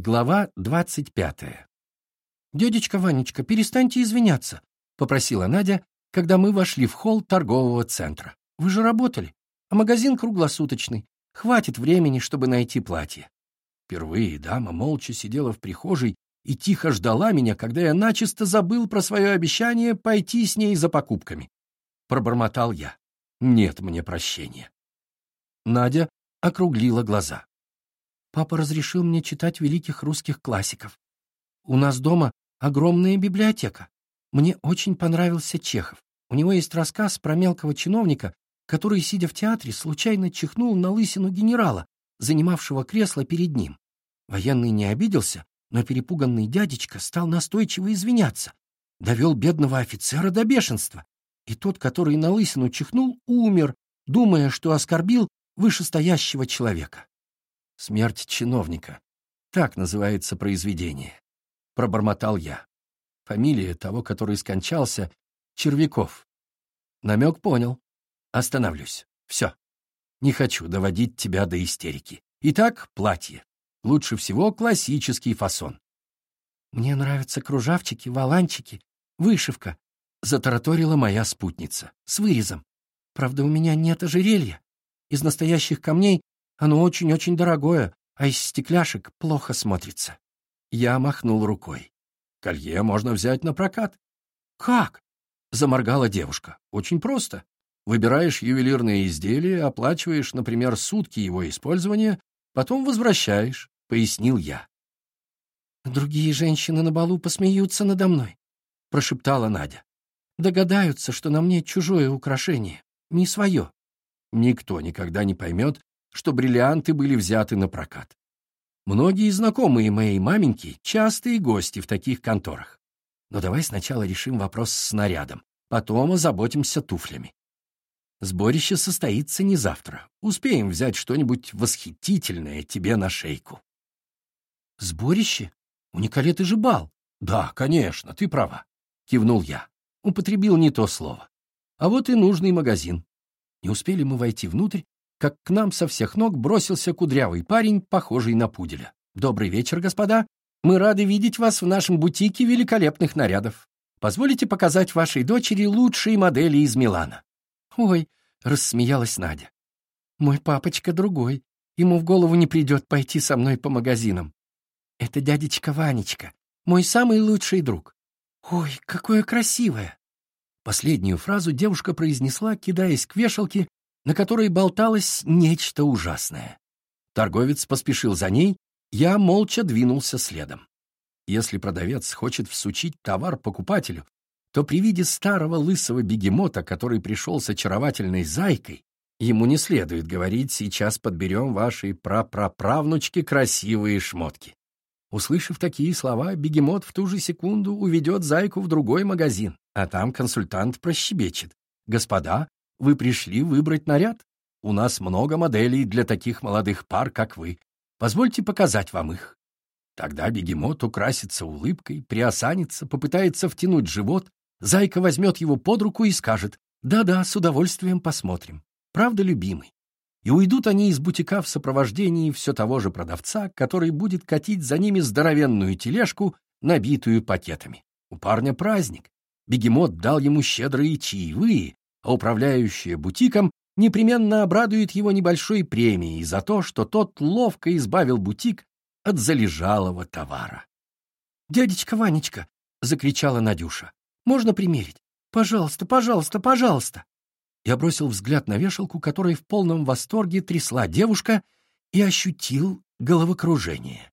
Глава двадцать пятая. «Дядечка Ванечка, перестаньте извиняться», — попросила Надя, когда мы вошли в холл торгового центра. «Вы же работали, а магазин круглосуточный. Хватит времени, чтобы найти платье». Впервые дама молча сидела в прихожей и тихо ждала меня, когда я начисто забыл про свое обещание пойти с ней за покупками. Пробормотал я. Нет мне прощения. Надя округлила глаза. Папа разрешил мне читать великих русских классиков. У нас дома огромная библиотека. Мне очень понравился Чехов. У него есть рассказ про мелкого чиновника, который, сидя в театре, случайно чихнул на лысину генерала, занимавшего кресло перед ним. Военный не обиделся, но перепуганный дядечка стал настойчиво извиняться. Довел бедного офицера до бешенства. И тот, который на лысину чихнул, умер, думая, что оскорбил вышестоящего человека. Смерть чиновника. Так называется произведение. Пробормотал я. Фамилия того, который скончался, Червяков. Намек понял. Остановлюсь. Все. Не хочу доводить тебя до истерики. Итак, платье. Лучше всего классический фасон. Мне нравятся кружавчики, валанчики, вышивка, затараторила моя спутница, с вырезом. Правда, у меня нет ожерелья. Из настоящих камней оно очень-очень дорогое, а из стекляшек плохо смотрится. Я махнул рукой. Колье можно взять на прокат. Как? Заморгала девушка. Очень просто. Выбираешь ювелирное изделие, оплачиваешь, например, сутки его использования, потом возвращаешь, пояснил я. Другие женщины на балу посмеются надо мной, прошептала Надя. Догадаются, что на мне чужое украшение, не свое. Никто никогда не поймет, что бриллианты были взяты на прокат. Многие знакомые моей маменьки — частые гости в таких конторах. Но давай сначала решим вопрос с снарядом, потом озаботимся туфлями. Сборище состоится не завтра. Успеем взять что-нибудь восхитительное тебе на шейку. Сборище? У Николеты же бал. Да, конечно, ты права. Кивнул я. Употребил не то слово. А вот и нужный магазин. Не успели мы войти внутрь, как к нам со всех ног бросился кудрявый парень, похожий на пуделя. «Добрый вечер, господа. Мы рады видеть вас в нашем бутике великолепных нарядов. Позволите показать вашей дочери лучшие модели из Милана?» «Ой», — рассмеялась Надя. «Мой папочка другой. Ему в голову не придет пойти со мной по магазинам. Это дядечка Ванечка, мой самый лучший друг. Ой, какое красивое!» Последнюю фразу девушка произнесла, кидаясь к вешалке на которой болталось нечто ужасное. Торговец поспешил за ней, я молча двинулся следом. Если продавец хочет всучить товар покупателю, то при виде старого лысого бегемота, который пришел с очаровательной зайкой, ему не следует говорить «сейчас подберем вашей прапраправнучке красивые шмотки». Услышав такие слова, бегемот в ту же секунду уведет зайку в другой магазин, а там консультант прощебечет. «Господа, вы пришли выбрать наряд? У нас много моделей для таких молодых пар, как вы. Позвольте показать вам их. Тогда бегемот украсится улыбкой, приосанится, попытается втянуть живот, зайка возьмет его под руку и скажет «Да-да, с удовольствием посмотрим. Правда, любимый?» И уйдут они из бутика в сопровождении все того же продавца, который будет катить за ними здоровенную тележку, набитую пакетами. У парня праздник. Бегемот дал ему щедрые чаевые, а управляющая бутиком непременно обрадует его небольшой премией за то, что тот ловко избавил бутик от залежалого товара. «Дядечка Ванечка!» — закричала Надюша. «Можно примерить? Пожалуйста, пожалуйста, пожалуйста!» Я бросил взгляд на вешалку, которой в полном восторге трясла девушка, и ощутил головокружение.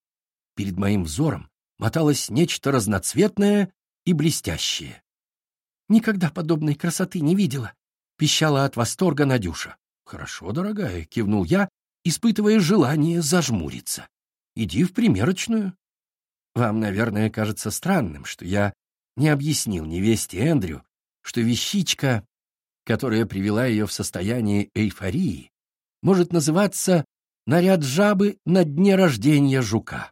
Перед моим взором моталось нечто разноцветное и блестящее. Никогда подобной красоты не видела, — пищала от восторга Надюша. Хорошо, дорогая, — кивнул я, испытывая желание зажмуриться. Иди в примерочную. Вам, наверное, кажется странным, что я не объяснил невесте Эндрю, что вещичка, которая привела ее в состояние эйфории, может называться «наряд жабы на дне рождения жука».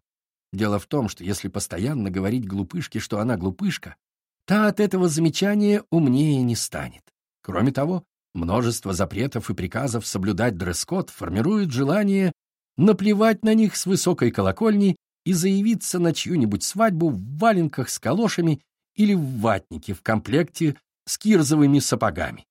Дело в том, что если постоянно говорить глупышке, что она глупышка, та от этого замечания умнее не станет. Кроме того, множество запретов и приказов соблюдать дресс-код формирует желание наплевать на них с высокой колокольни и заявиться на чью-нибудь свадьбу в валенках с калошами или в ватнике в комплекте с кирзовыми сапогами.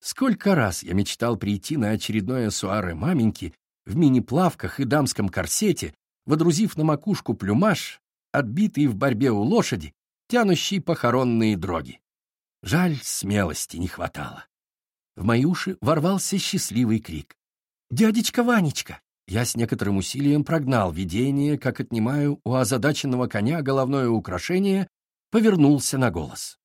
Сколько раз я мечтал прийти на очередное суаре маменьки в мини-плавках и дамском корсете, водрузив на макушку плюмаж, отбитый в борьбе у лошади, тянущий похоронные дроги. Жаль, смелости не хватало. В мои уши ворвался счастливый крик. «Дядечка Ванечка!» Я с некоторым усилием прогнал видение, как отнимаю у озадаченного коня головное украшение, повернулся на голос.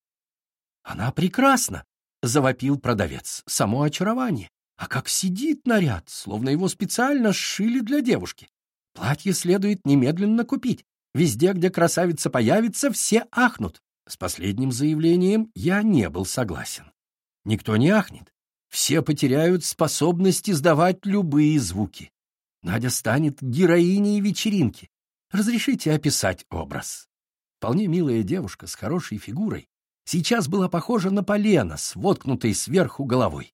«Она прекрасна!» — завопил продавец. «Само очарование! А как сидит наряд, словно его специально сшили для девушки! Платье следует немедленно купить. Везде, где красавица появится, все ахнут!» С последним заявлением я не был согласен. Никто не ахнет. Все потеряют способность издавать любые звуки. Надя станет героиней вечеринки. Разрешите описать образ. Вполне милая девушка с хорошей фигурой сейчас была похожа на полено с воткнутой сверху головой.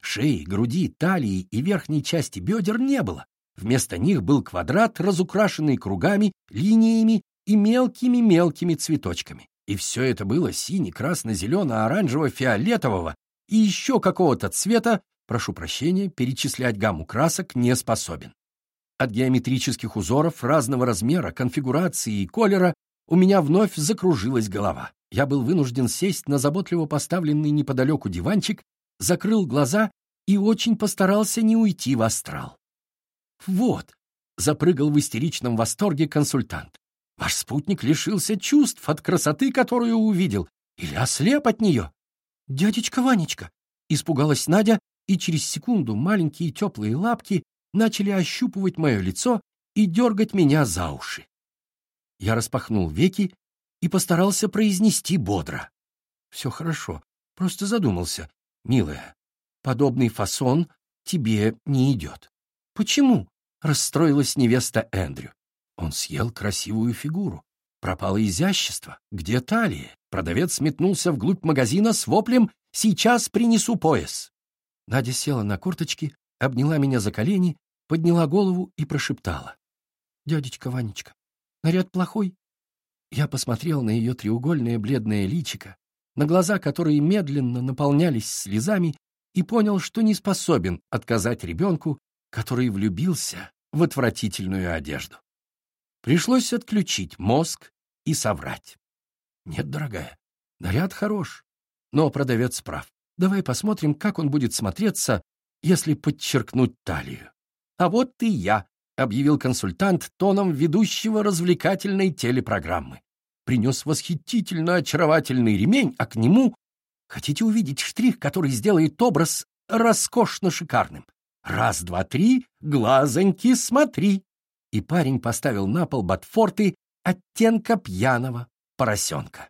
Шеи, груди, талии и верхней части бедер не было. Вместо них был квадрат, разукрашенный кругами, линиями и мелкими-мелкими цветочками. И все это было сине-красно-зелено-оранжево-фиолетового и еще какого-то цвета, прошу прощения, перечислять гамму красок не способен. От геометрических узоров разного размера, конфигурации и колера у меня вновь закружилась голова. Я был вынужден сесть на заботливо поставленный неподалеку диванчик, закрыл глаза и очень постарался не уйти в астрал. «Вот», — запрыгал в истеричном восторге консультант, «ваш спутник лишился чувств от красоты, которую увидел, или ослеп от нее». «Дядечка Ванечка», — испугалась Надя, и через секунду маленькие теплые лапки начали ощупывать мое лицо и дергать меня за уши. Я распахнул веки и постарался произнести бодро. «Все хорошо, просто задумался. Милая, подобный фасон тебе не идет». «Почему?» — расстроилась невеста Эндрю. Он съел красивую фигуру. Пропало изящество. Где талия? Продавец метнулся вглубь магазина с воплем «Сейчас принесу пояс». Надя села на корточки, обняла меня за колени подняла голову и прошептала. «Дядечка Ванечка, наряд плохой?» Я посмотрел на ее треугольное бледное личико, на глаза, которые медленно наполнялись слезами, и понял, что не способен отказать ребенку, который влюбился в отвратительную одежду. Пришлось отключить мозг и соврать. «Нет, дорогая, наряд хорош, но продавец прав. Давай посмотрим, как он будет смотреться, если подчеркнуть талию. «А вот и я», — объявил консультант тоном ведущего развлекательной телепрограммы. Принес восхитительно очаровательный ремень, а к нему... Хотите увидеть штрих, который сделает образ роскошно шикарным? Раз, два, три, глазоньки, смотри. И парень поставил на пол ботфорты оттенка пьяного поросенка.